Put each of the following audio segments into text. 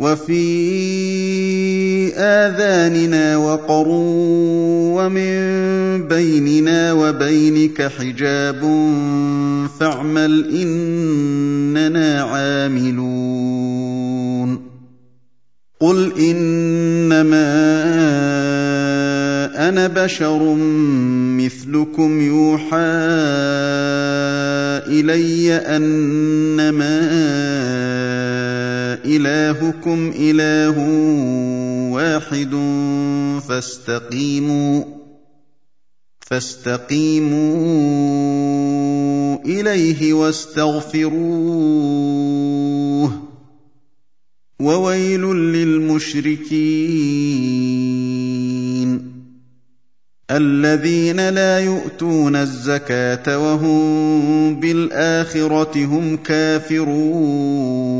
وفي آذاننا وقر ومن بيننا وبينك حجاب فاعمل إننا عاملون. قل إنما أنا بشر مثلكم يوحى إلي أنما إلهكم إله واحد فاستقيموا فاستقيموا إليه واستغفروه وويل للمشركين. الذين لا يؤتون الزكاه وهم بالاخره هم كافرون.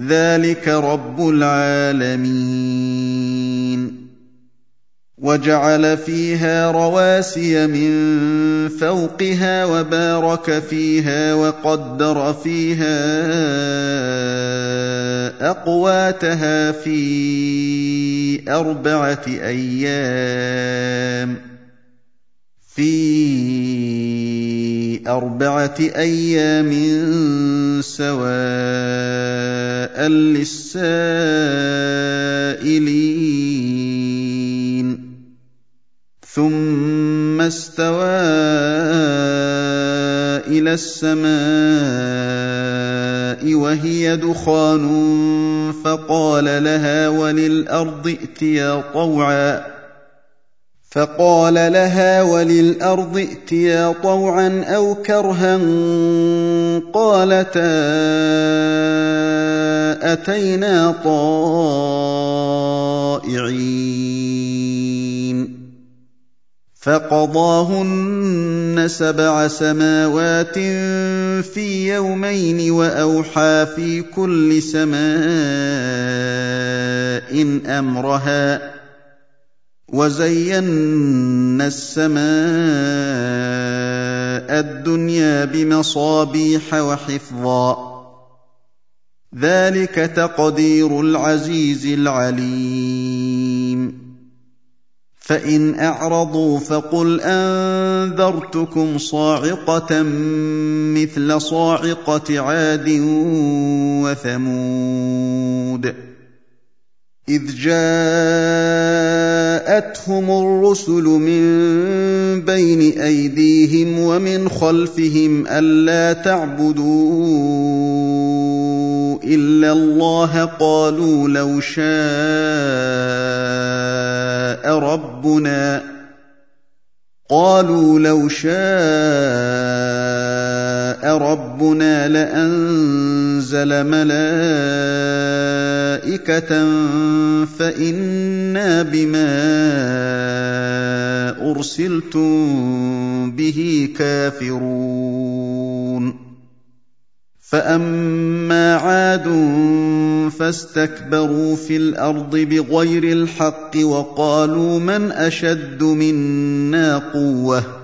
ذلك رب العالمين. وجعل فيها رواسي من فوقها وبارك فيها وقدر فيها أقواتها في أربعة أيام. في أربعة أيام سواء للسائلين. ثم استوى إلى السماء وهي دخان فقال لها وللأرض ائتيا طوعا. فقال لها وللأرض ائتيا طوعا أو كرها قالتا أتينا طائعين. فقضاهن سبع سماوات في يومين وأوحى في كل سماء أمرها وزينا السماء الدنيا بمصابيح وحفظا. ذلك تقدير العزيز العليم. فإن أعرضوا فقل أنذرتكم صاعقة مثل صاعقة عاد وثمود. إذ جاءتهم الرسل من بين أيديهم ومن خلفهم ألا تعبدوا إلا الله قالوا لو شاء ربنا قالوا لو شاء ربنا لأنزل ملائكة فإنا بما أرسلتم به كافرون. فأما عاد فاستكبروا في الأرض بغير الحق وقالوا من أشد منا قوة.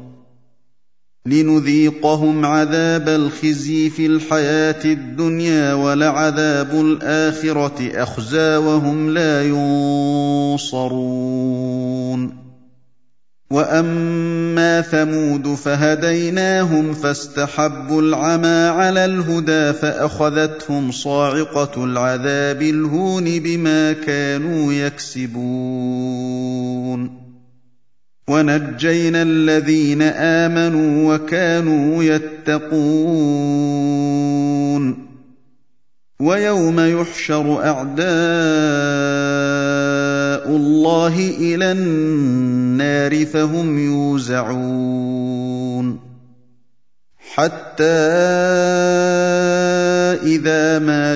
لنذيقهم عذاب الخزي في الحياة الدنيا ولعذاب الآخرة أخزى وهم لا ينصرون. وأما ثمود فهديناهم فاستحبوا العمى على الهدى فأخذتهم صاعقة العذاب الهون بما كانوا يكسبون. ونجينا الذين آمنوا وكانوا يتقون ويوم يحشر أعداء الله إلى النار فهم يوزعون حتى إذا ما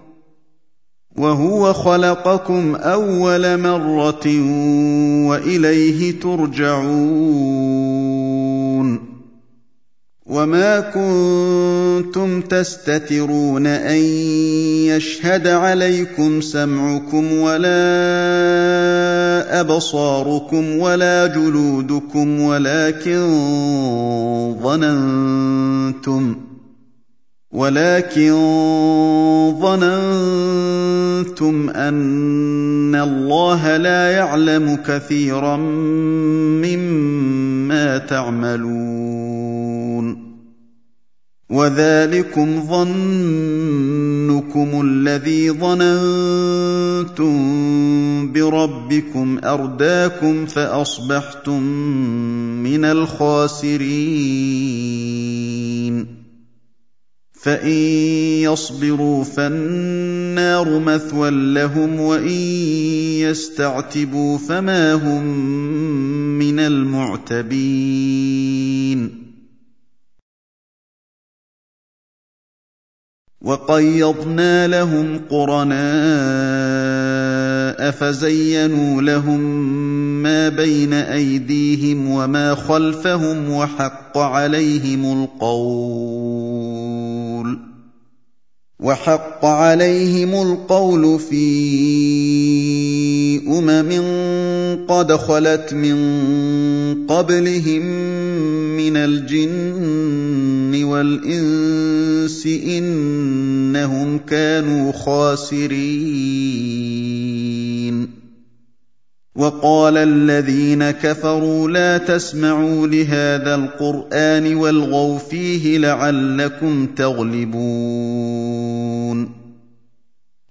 وهو خلقكم أول مرة وإليه ترجعون وما كنتم تستترون أن يشهد عليكم سمعكم ولا أبصاركم ولا جلودكم ولكن ظننتم ولكن ظننتم أن الله لا يعلم كثيرا مما تعملون. وذلكم ظنكم الذي ظننتم بربكم أرداكم فأصبحتم من الخاسرين. فان يصبروا فالنار مثوى لهم وان يستعتبوا فما هم من المعتبين وقيضنا لهم قرناء فزينوا لهم ما بين ايديهم وما خلفهم وحق عليهم القول وحق عليهم القول في أمم قد خلت من قبلهم من الجن والإنس إنهم كانوا خاسرين. وقال الذين كفروا لا تسمعوا لهذا القرآن والغوا فيه لعلكم تغلبون.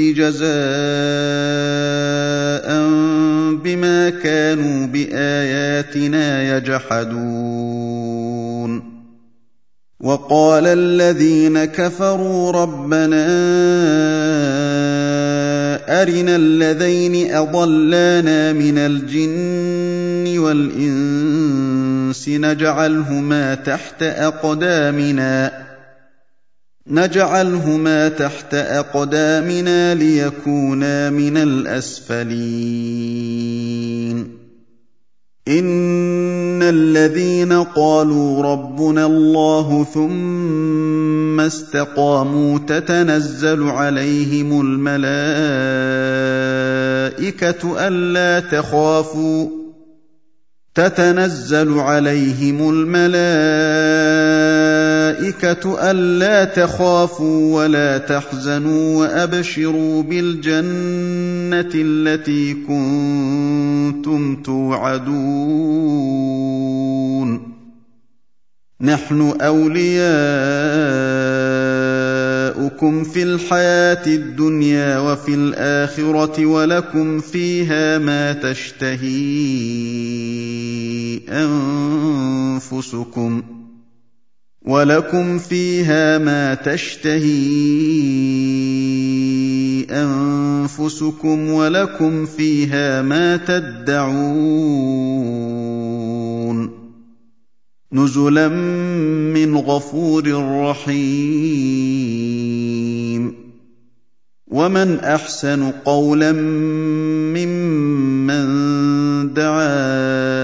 جزاء بما كانوا بآياتنا يجحدون. وقال الذين كفروا ربنا أرنا الذين أضلانا من الجن والإنس نجعلهما تحت أقدامنا. نجعلهما تحت أقدامنا ليكونا من الأسفلين. إن الذين قالوا ربنا الله ثم استقاموا تتنزل عليهم الملائكة ألا تخافوا. تتنزل عليهم الملائكة ألا تخافوا ولا تحزنوا وأبشروا بالجنة التي كنتم توعدون. نحن أولياؤكم في الحياة الدنيا وفي الآخرة ولكم فيها ما تشتهي أنفسكم. ولكم فيها ما تشتهي أنفسكم ولكم فيها ما تدعون نزلا من غفور رحيم ومن أحسن قولا ممن دعا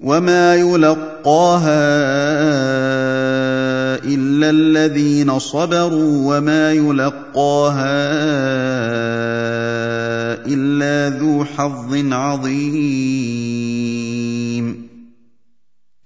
وما يلقاها الا الذين صبروا وما يلقاها الا ذو حظ عظيم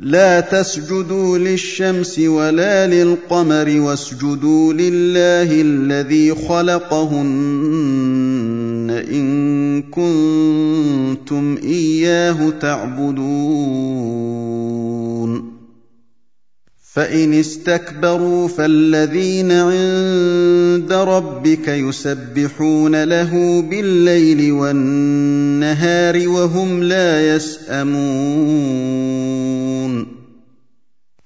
لا تسجدوا للشمس ولا للقمر واسجدوا لله الذي خلقهن إن كنتم إياه تعبدون. فإن استكبروا فالذين عند ربك يسبحون له بالليل والنهار وهم لا يسأمون.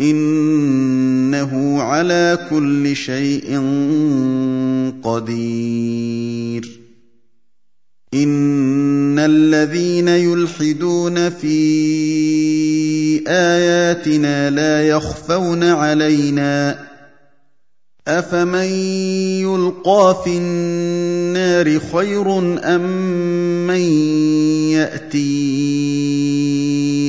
إنه على كل شيء قدير. إن الذين يلحدون في آياتنا لا يخفون علينا. أفمن يلقى في النار خير أم من يأتي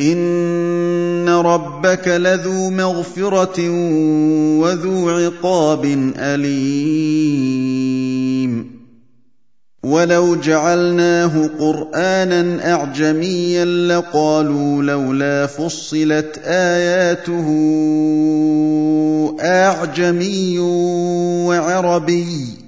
ان ربك لذو مغفره وذو عقاب اليم ولو جعلناه قرانا اعجميا لقالوا لولا فصلت اياته اعجمي وعربي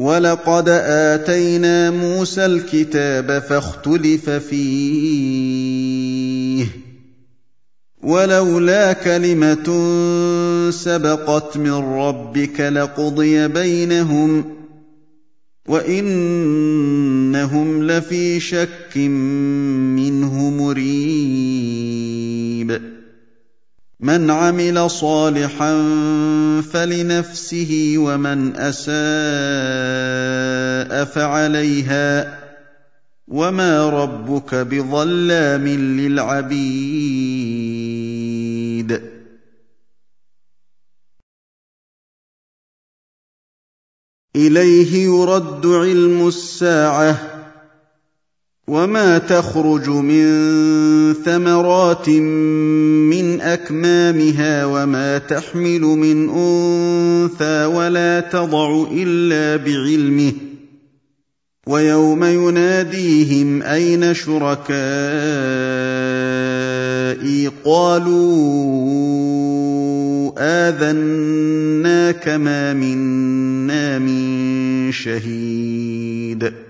ولقد آتينا موسى الكتاب فاختلف فيه ولولا كلمه سبقت من ربك لقضي بينهم وانهم لفي شك منه مريب من عمل صالحا فلنفسه ومن أساء فعليها وما ربك بظلام للعبيد. إليه يرد علم الساعة. وما تخرج من ثمرات من اكمامها وما تحمل من انثى ولا تضع الا بعلمه ويوم يناديهم اين شركائي قالوا اذناك ما منا من شهيد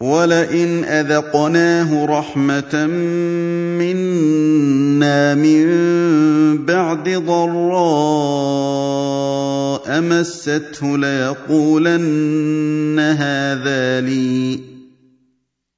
ولئن اذقناه رحمه منا من بعد ضراء مسته ليقولن هذا لي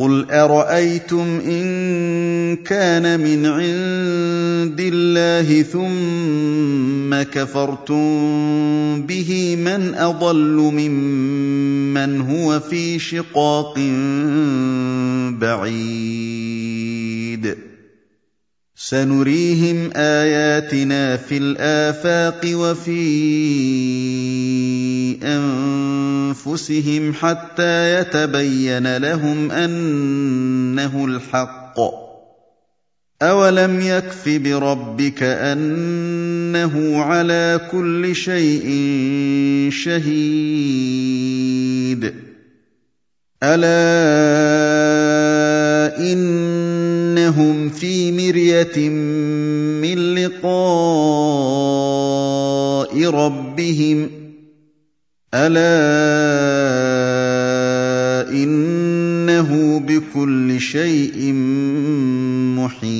قل ارايتم ان كان من عند الله ثم كفرتم به من اضل ممن هو في شقاق بعيد سنريهم آياتنا في الآفاق وفي أنفسهم حتى يتبين لهم أنه الحق. اولم يكف بربك انه على كل شيء شهيد. الا انهم خشية من لقاء ربهم. ألا إنه بكل شيء محيط.